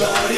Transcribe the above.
Everybody.